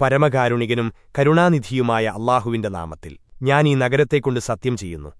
പരമകാരുണികനും കരുണാനിധിയുമായ അള്ളാഹുവിന്റെ നാമത്തിൽ. ഞാൻ ഈ നഗരത്തെക്കൊണ്ട് സത്യം ചെയ്യുന്നു.